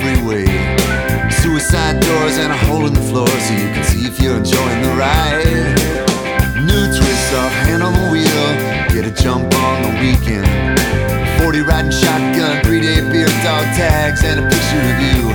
freeway. Suicide doors and a hole in the floor so you can see if you're enjoying the ride. New twist off hand on the wheel, get a jump on the weekend. 40 riding shotgun, three day beer, dog tags, and a picture of you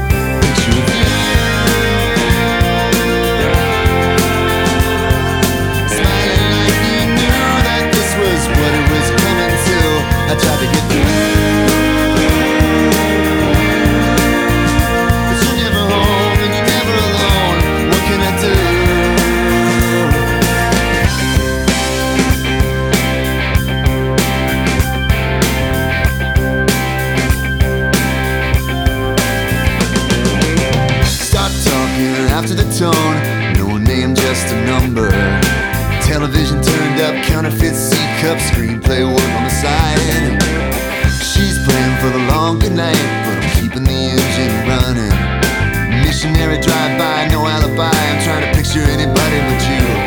tone. No name, just a number. Television turned up, counterfeit C cup, screenplay work on the side. She's playing for the longer night, but I'm keeping the engine running. Missionary drive by, no alibi. I'm trying to picture anybody but you.